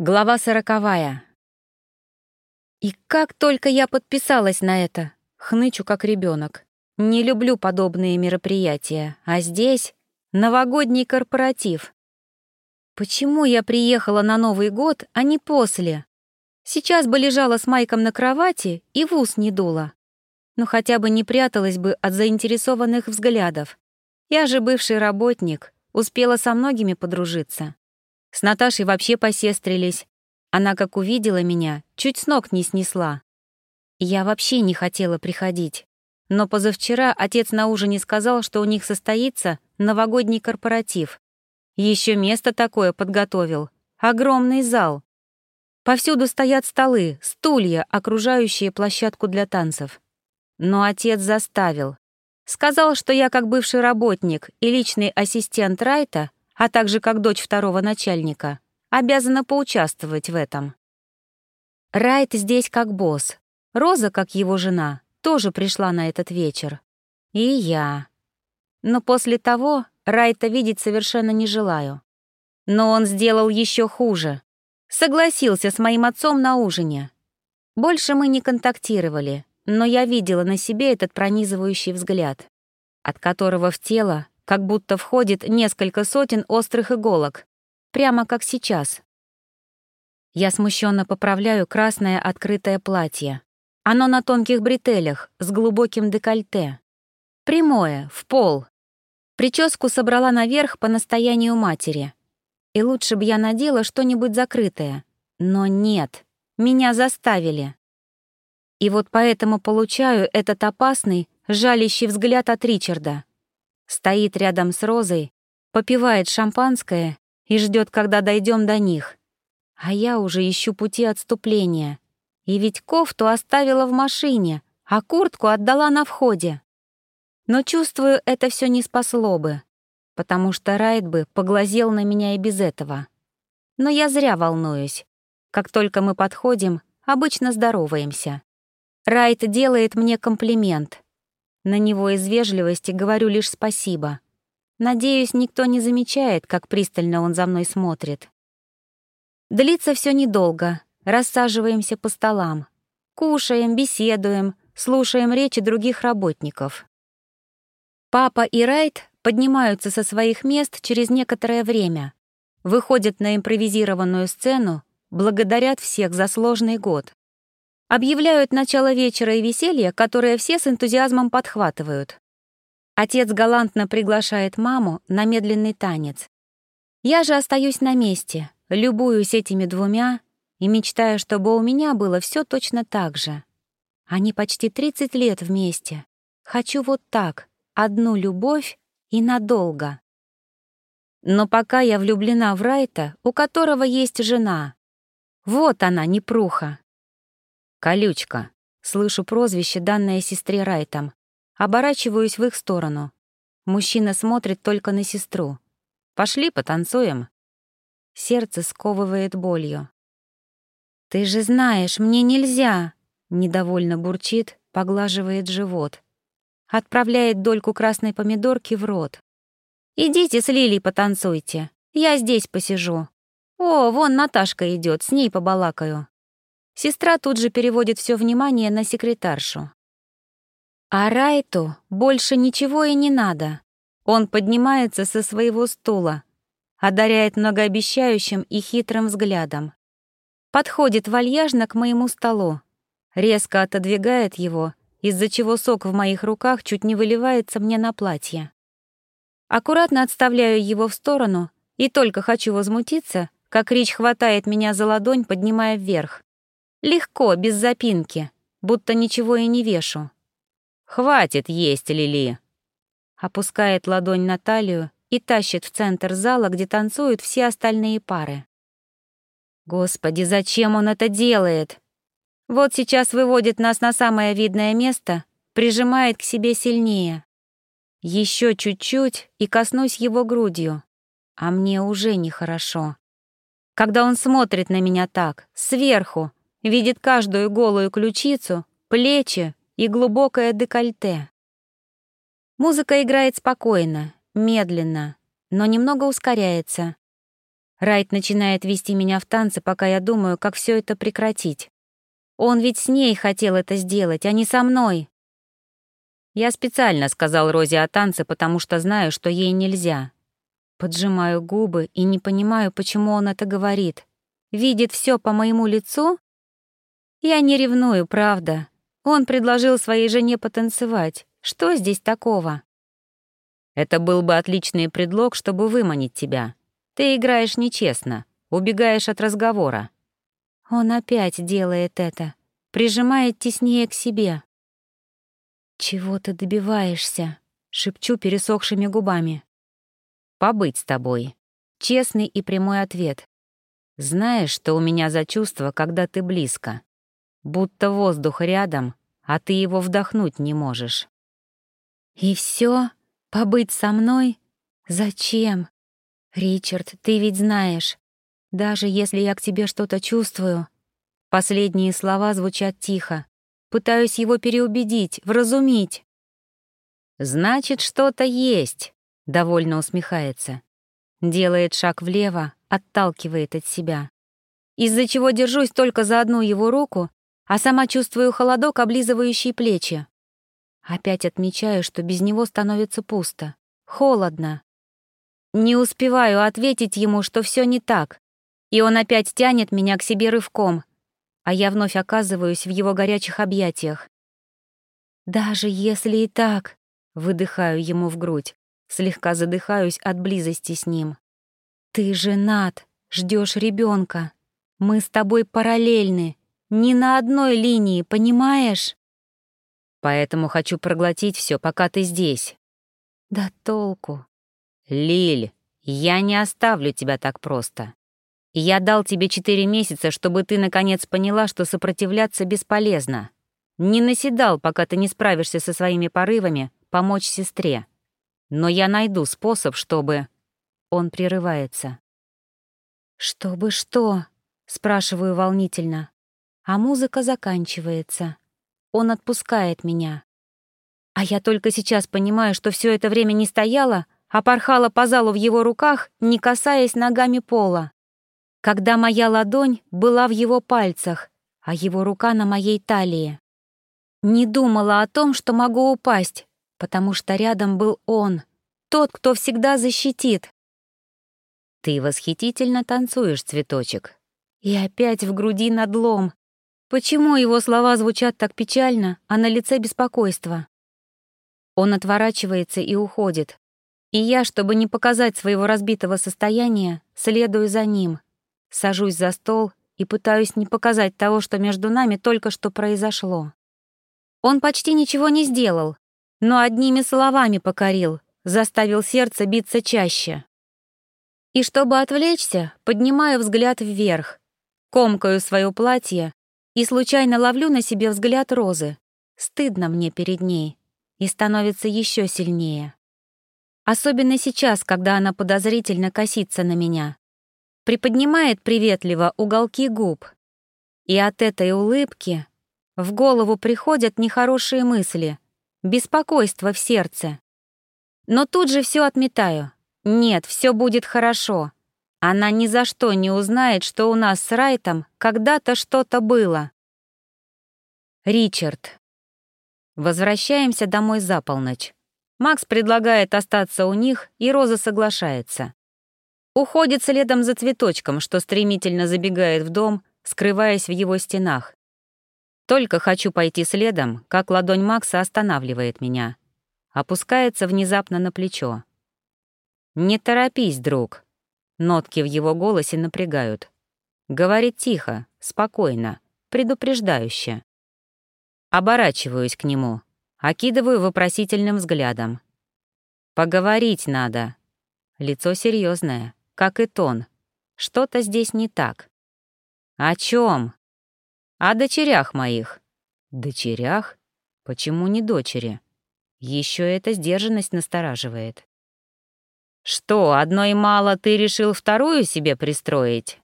Глава сороковая. И как только я подписалась на это, хнычу как ребенок. Не люблю подобные мероприятия, а здесь новогодний корпоратив. Почему я приехала на Новый год, а не после? Сейчас бы лежала с Майком на кровати и в ус не дула. Но хотя бы не пряталась бы от заинтересованных взглядов. Я же бывший работник, успела со многими подружиться. С Наташей вообще посестрились. Она, как увидела меня, чуть с ног не снесла. Я вообще не хотела приходить. Но позавчера отец на ужине сказал, что у них состоится новогодний корпоратив. Еще место такое подготовил. Огромный зал. Повсюду стоят столы, стулья, окружающие площадку для танцев. Но отец заставил. Сказал, что я как бывший работник и личный ассистент Райта а также как дочь второго начальника, обязана поучаствовать в этом. Райт здесь как босс. Роза, как его жена, тоже пришла на этот вечер. И я. Но после того Райта видеть совершенно не желаю. Но он сделал еще хуже. Согласился с моим отцом на ужине. Больше мы не контактировали, но я видела на себе этот пронизывающий взгляд, от которого в тело как будто входит несколько сотен острых иголок, прямо как сейчас. Я смущенно поправляю красное открытое платье. Оно на тонких бретелях, с глубоким декольте. Прямое, в пол. Прическу собрала наверх по настоянию матери. И лучше бы я надела что-нибудь закрытое. Но нет, меня заставили. И вот поэтому получаю этот опасный, жалящий взгляд от Ричарда. Стоит рядом с Розой, попивает шампанское и ждет, когда дойдем до них. А я уже ищу пути отступления. И ведь кофту оставила в машине, а куртку отдала на входе. Но чувствую, это все не спасло бы, потому что Райт бы поглазел на меня и без этого. Но я зря волнуюсь. Как только мы подходим, обычно здороваемся. Райт делает мне комплимент — на него из вежливости говорю лишь спасибо. Надеюсь, никто не замечает, как пристально он за мной смотрит. Длится все недолго. Рассаживаемся по столам. Кушаем, беседуем, слушаем речи других работников. Папа и Райт поднимаются со своих мест через некоторое время, выходят на импровизированную сцену, благодарят всех за сложный год. Объявляют начало вечера и веселья, которое все с энтузиазмом подхватывают. Отец галантно приглашает маму на медленный танец. Я же остаюсь на месте, любуюсь этими двумя и мечтаю, чтобы у меня было все точно так же. Они почти 30 лет вместе. Хочу вот так, одну любовь и надолго. Но пока я влюблена в Райта, у которого есть жена. Вот она, непруха. «Колючка». Слышу прозвище, данное сестре Райтом. Оборачиваюсь в их сторону. Мужчина смотрит только на сестру. «Пошли, потанцуем». Сердце сковывает болью. «Ты же знаешь, мне нельзя!» Недовольно бурчит, поглаживает живот. Отправляет дольку красной помидорки в рот. «Идите с Лилей потанцуйте. Я здесь посижу. О, вон Наташка идет, с ней побалакаю». Сестра тут же переводит все внимание на секретаршу. А Райту больше ничего и не надо. Он поднимается со своего стула, одаряет многообещающим и хитрым взглядом. Подходит вальяжно к моему столу, резко отодвигает его, из-за чего сок в моих руках чуть не выливается мне на платье. Аккуратно отставляю его в сторону и только хочу возмутиться, как Рич хватает меня за ладонь, поднимая вверх. Легко, без запинки, будто ничего и не вешу. «Хватит есть, Лили!» Опускает ладонь на талию и тащит в центр зала, где танцуют все остальные пары. Господи, зачем он это делает? Вот сейчас выводит нас на самое видное место, прижимает к себе сильнее. Еще чуть-чуть и коснусь его грудью, а мне уже нехорошо. Когда он смотрит на меня так, сверху, видит каждую голую ключицу, плечи и глубокое декольте. Музыка играет спокойно, медленно, но немного ускоряется. Райт начинает вести меня в танцы, пока я думаю, как все это прекратить. Он ведь с ней хотел это сделать, а не со мной. Я специально сказал Розе о танце, потому что знаю, что ей нельзя. Поджимаю губы и не понимаю, почему он это говорит. Видит все по моему лицу? Я не ревную, правда. Он предложил своей жене потанцевать. Что здесь такого? Это был бы отличный предлог, чтобы выманить тебя. Ты играешь нечестно, убегаешь от разговора. Он опять делает это, прижимает теснее к себе. «Чего ты добиваешься?» — шепчу пересохшими губами. «Побыть с тобой». Честный и прямой ответ. «Знаешь, что у меня за чувство, когда ты близко? Будто воздух рядом, а ты его вдохнуть не можешь». «И все? Побыть со мной? Зачем? Ричард, ты ведь знаешь, даже если я к тебе что-то чувствую...» Последние слова звучат тихо, Пытаюсь его переубедить, вразумить. «Значит, что-то есть», — довольно усмехается. Делает шаг влево, отталкивает от себя. Из-за чего держусь только за одну его руку, а сама чувствую холодок, облизывающий плечи. Опять отмечаю, что без него становится пусто, холодно. Не успеваю ответить ему, что все не так, и он опять тянет меня к себе рывком, а я вновь оказываюсь в его горячих объятиях. «Даже если и так», — выдыхаю ему в грудь, слегка задыхаюсь от близости с ним. «Ты женат, ждешь ребенка. Мы с тобой параллельны, не на одной линии, понимаешь?» «Поэтому хочу проглотить все, пока ты здесь». «Да толку». «Лиль, я не оставлю тебя так просто. Я дал тебе четыре месяца, чтобы ты наконец поняла, что сопротивляться бесполезно. Не наседал, пока ты не справишься со своими порывами, помочь сестре. Но я найду способ, чтобы...» Он прерывается. «Чтобы что?» — спрашиваю волнительно. А музыка заканчивается. Он отпускает меня. А я только сейчас понимаю, что все это время не стояла, а порхала по залу в его руках, не касаясь ногами пола когда моя ладонь была в его пальцах, а его рука на моей талии. Не думала о том, что могу упасть, потому что рядом был он, тот, кто всегда защитит. Ты восхитительно танцуешь, цветочек. И опять в груди надлом. Почему его слова звучат так печально, а на лице беспокойство? Он отворачивается и уходит. И я, чтобы не показать своего разбитого состояния, следую за ним — Сажусь за стол и пытаюсь не показать того, что между нами только что произошло. Он почти ничего не сделал, но одними словами покорил, заставил сердце биться чаще. И чтобы отвлечься, поднимаю взгляд вверх, комкаю свое платье и случайно ловлю на себе взгляд Розы. Стыдно мне перед ней и становится еще сильнее. Особенно сейчас, когда она подозрительно косится на меня приподнимает приветливо уголки губ. И от этой улыбки в голову приходят нехорошие мысли, беспокойство в сердце. Но тут же все отметаю. Нет, все будет хорошо. Она ни за что не узнает, что у нас с Райтом когда-то что-то было. Ричард. Возвращаемся домой за полночь. Макс предлагает остаться у них, и Роза соглашается. Уходит следом за цветочком, что стремительно забегает в дом, скрываясь в его стенах. Только хочу пойти следом, как ладонь Макса останавливает меня. Опускается внезапно на плечо. «Не торопись, друг». Нотки в его голосе напрягают. Говорит тихо, спокойно, предупреждающе. Оборачиваюсь к нему, окидываю вопросительным взглядом. «Поговорить надо». Лицо серьезное как и тон. Что-то здесь не так. О чем? О дочерях моих. Дочерях? Почему не дочери? Еще эта сдержанность настораживает. Что, одной мало ты решил вторую себе пристроить?